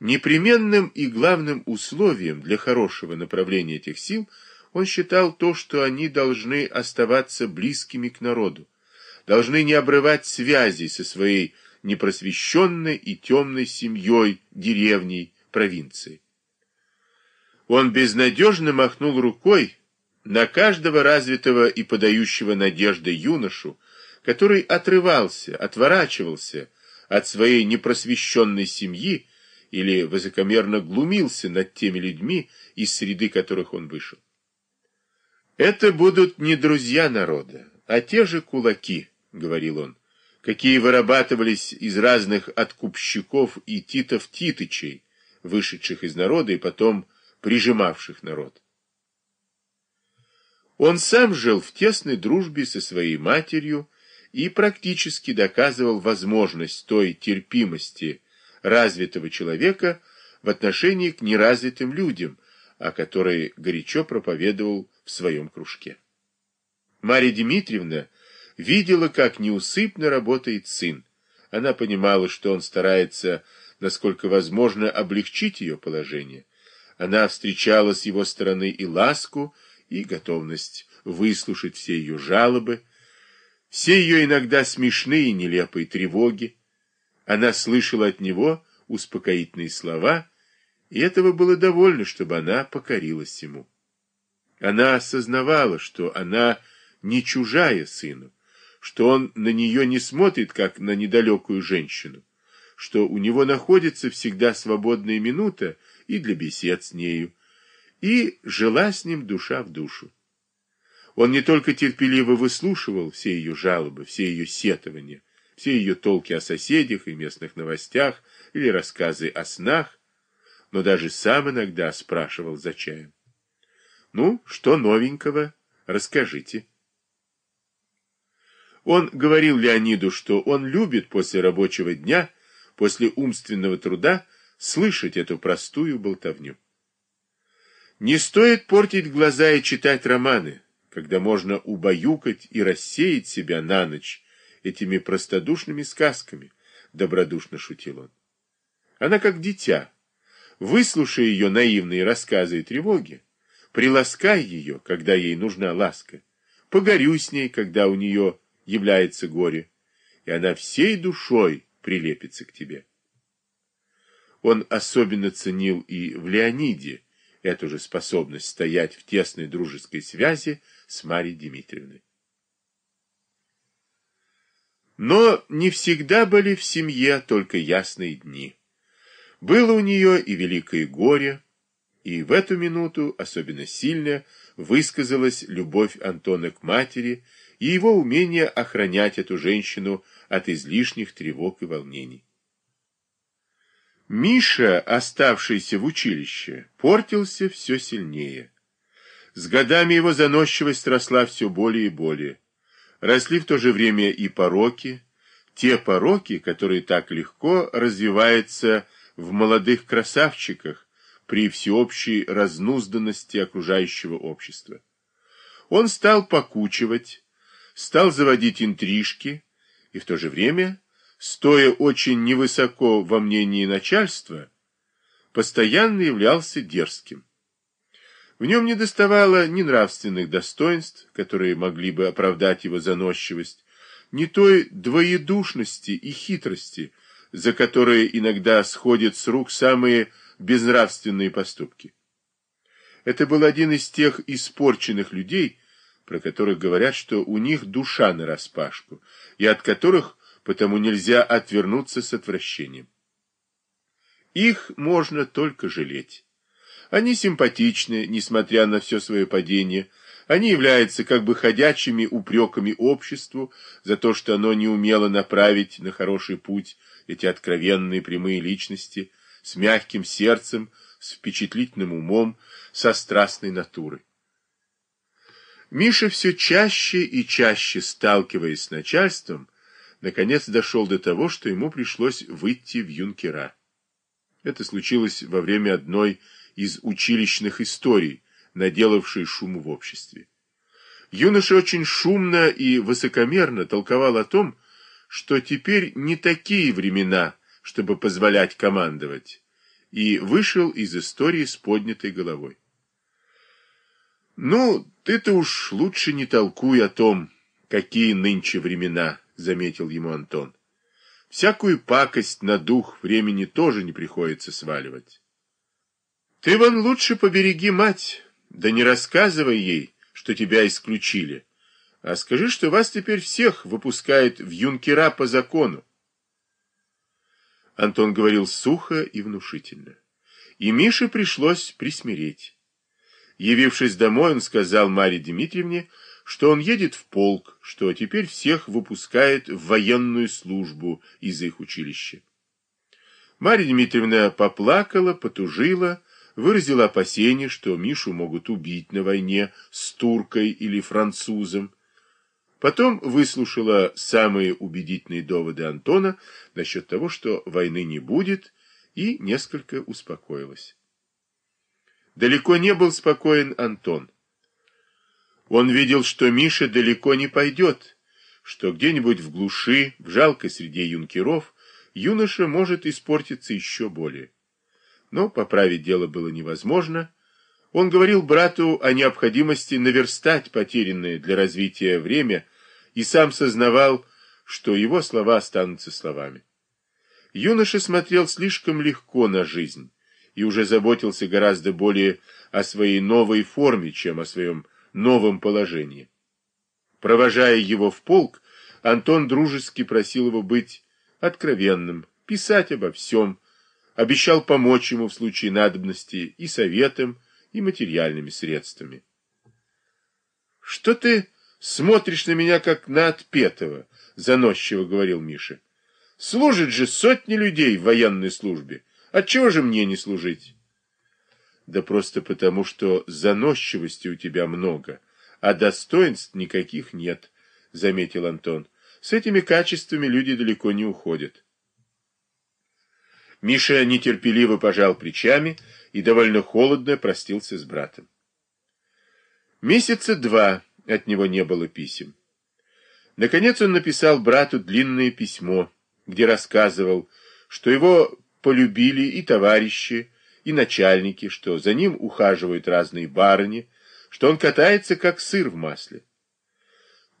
Непременным и главным условием для хорошего направления этих сил он считал то, что они должны оставаться близкими к народу, должны не обрывать связи со своей непросвещенной и темной семьей, деревней, провинцией. Он безнадежно махнул рукой на каждого развитого и подающего надежды юношу, который отрывался, отворачивался от своей непросвещенной семьи или высокомерно глумился над теми людьми, из среды которых он вышел. «Это будут не друзья народа, а те же кулаки», — говорил он, какие вырабатывались из разных откупщиков и титов-титычей, вышедших из народа и потом прижимавших народ. Он сам жил в тесной дружбе со своей матерью и практически доказывал возможность той терпимости развитого человека в отношении к неразвитым людям, о которой горячо проповедовал в своем кружке. Марья Дмитриевна видела, как неусыпно работает сын. Она понимала, что он старается, насколько возможно, облегчить ее положение. Она встречала с его стороны и ласку, и готовность выслушать все ее жалобы, все ее иногда смешные и нелепые тревоги. Она слышала от него успокоительные слова, и этого было довольно, чтобы она покорилась ему. Она осознавала, что она не чужая сыну, что он на нее не смотрит, как на недалекую женщину, что у него находится всегда свободная минута и для бесед с нею, и жила с ним душа в душу. Он не только терпеливо выслушивал все ее жалобы, все ее сетования, все ее толки о соседях и местных новостях или рассказы о снах, но даже сам иногда спрашивал за чаем. «Ну, что новенького? Расскажите». Он говорил Леониду, что он любит после рабочего дня, после умственного труда, слышать эту простую болтовню. Не стоит портить глаза и читать романы, когда можно убаюкать и рассеять себя на ночь этими простодушными сказками, добродушно шутил он. Она как дитя. Выслушай ее наивные рассказы и тревоги, приласкай ее, когда ей нужна ласка, погорюй с ней, когда у нее является горе, и она всей душой прилепится к тебе. Он особенно ценил и в Леониде эту же способность стоять в тесной дружеской связи с Марьей Дмитриевной. Но не всегда были в семье только ясные дни. Было у нее и великое горе, и в эту минуту особенно сильно высказалась любовь Антона к матери и его умение охранять эту женщину от излишних тревог и волнений. Миша, оставшийся в училище, портился все сильнее. С годами его заносчивость росла все более и более. Росли в то же время и пороки, те пороки, которые так легко развиваются в молодых красавчиках при всеобщей разнузданности окружающего общества. Он стал покучивать, стал заводить интрижки и в то же время, стоя очень невысоко во мнении начальства, постоянно являлся дерзким. В нем не доставало ни нравственных достоинств, которые могли бы оправдать его заносчивость, ни той двоедушности и хитрости, за которые иногда сходят с рук самые безнравственные поступки. Это был один из тех испорченных людей, про которых говорят, что у них душа нараспашку, и от которых потому нельзя отвернуться с отвращением. Их можно только жалеть. Они симпатичны, несмотря на все свое падение. Они являются как бы ходячими упреками обществу за то, что оно не умело направить на хороший путь эти откровенные прямые личности с мягким сердцем, с впечатлительным умом, со страстной натурой. Миша все чаще и чаще, сталкиваясь с начальством, наконец дошел до того, что ему пришлось выйти в юнкера. Это случилось во время одной из училищных историй, наделавшей шуму в обществе. Юноша очень шумно и высокомерно толковал о том, что теперь не такие времена, чтобы позволять командовать, и вышел из истории с поднятой головой. «Ну, ты-то уж лучше не толкуй о том, какие нынче времена», — заметил ему Антон. «Всякую пакость на дух времени тоже не приходится сваливать. Ты вон лучше побереги мать, да не рассказывай ей, что тебя исключили, а скажи, что вас теперь всех выпускают в юнкера по закону. Антон говорил сухо и внушительно. И Мише пришлось присмиреть. Явившись домой, он сказал Марье Дмитриевне, что он едет в полк, что теперь всех выпускает в военную службу из их училища. Марья Дмитриевна поплакала, потужила, выразила опасение, что Мишу могут убить на войне с туркой или французом, Потом выслушала самые убедительные доводы Антона насчет того, что войны не будет, и несколько успокоилась. Далеко не был спокоен Антон. Он видел, что Миша далеко не пойдет, что где-нибудь в глуши, в жалкой среде юнкеров, юноша может испортиться еще более. Но поправить дело было невозможно. Он говорил брату о необходимости наверстать потерянное для развития время и сам сознавал, что его слова останутся словами. Юноша смотрел слишком легко на жизнь и уже заботился гораздо более о своей новой форме, чем о своем новом положении. Провожая его в полк, Антон дружески просил его быть откровенным, писать обо всем, обещал помочь ему в случае надобности и советом, и материальными средствами. «Что ты смотришь на меня, как на отпетого?» — заносчиво говорил Миша. «Служит же сотни людей в военной службе. Отчего же мне не служить?» «Да просто потому, что заносчивости у тебя много, а достоинств никаких нет», — заметил Антон. «С этими качествами люди далеко не уходят». Миша нетерпеливо пожал плечами и довольно холодно простился с братом. Месяца два от него не было писем. Наконец он написал брату длинное письмо, где рассказывал, что его полюбили и товарищи, и начальники, что за ним ухаживают разные барыни, что он катается, как сыр в масле.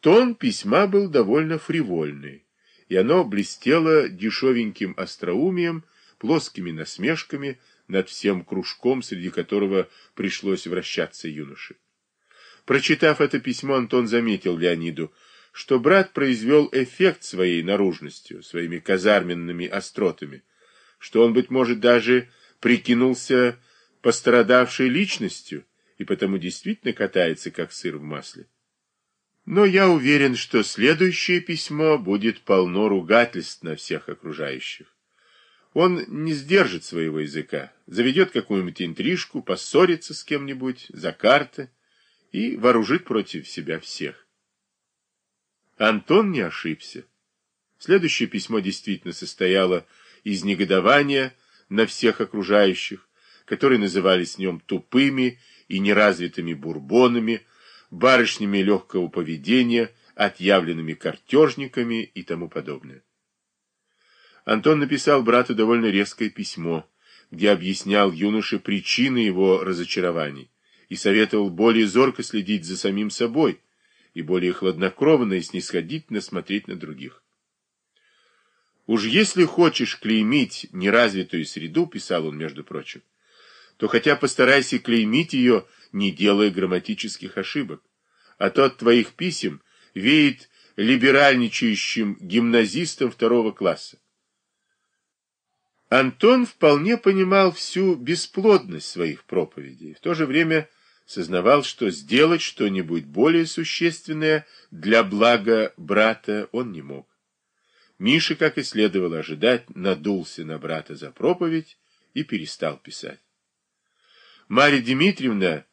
Тон письма был довольно фривольный, и оно блестело дешевеньким остроумием, плоскими насмешками над всем кружком, среди которого пришлось вращаться юноше. Прочитав это письмо, Антон заметил Леониду, что брат произвел эффект своей наружностью, своими казарменными остротами, что он, быть может, даже прикинулся пострадавшей личностью и потому действительно катается, как сыр в масле. Но я уверен, что следующее письмо будет полно ругательств на всех окружающих. Он не сдержит своего языка, заведет какую-нибудь интрижку, поссорится с кем-нибудь за карты и вооружит против себя всех. Антон не ошибся. Следующее письмо действительно состояло из негодования на всех окружающих, которые назывались в нем тупыми и неразвитыми бурбонами, барышнями легкого поведения, отъявленными картежниками и тому подобное. Антон написал брату довольно резкое письмо, где объяснял юноше причины его разочарований и советовал более зорко следить за самим собой и более хладнокровно и снисходительно смотреть на других. «Уж если хочешь клеймить неразвитую среду, — писал он, между прочим, — то хотя постарайся клеймить ее, не делая грамматических ошибок, а то от твоих писем веет либеральничающим гимназистом второго класса. Антон вполне понимал всю бесплодность своих проповедей, в то же время сознавал, что сделать что-нибудь более существенное для блага брата он не мог. Миша, как и следовало ожидать, надулся на брата за проповедь и перестал писать. Марья Дмитриевна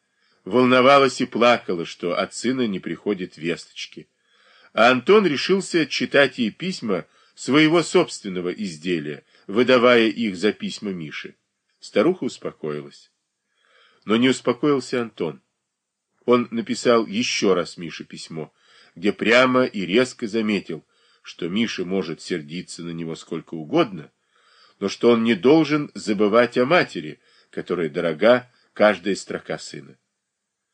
волновалась и плакала, что от сына не приходит весточки. А Антон решился читать ей письма своего собственного изделия, выдавая их за письма Миши. Старуха успокоилась. Но не успокоился Антон. Он написал еще раз Мише письмо, где прямо и резко заметил, что Миша может сердиться на него сколько угодно, но что он не должен забывать о матери, которой дорога каждая строка сына.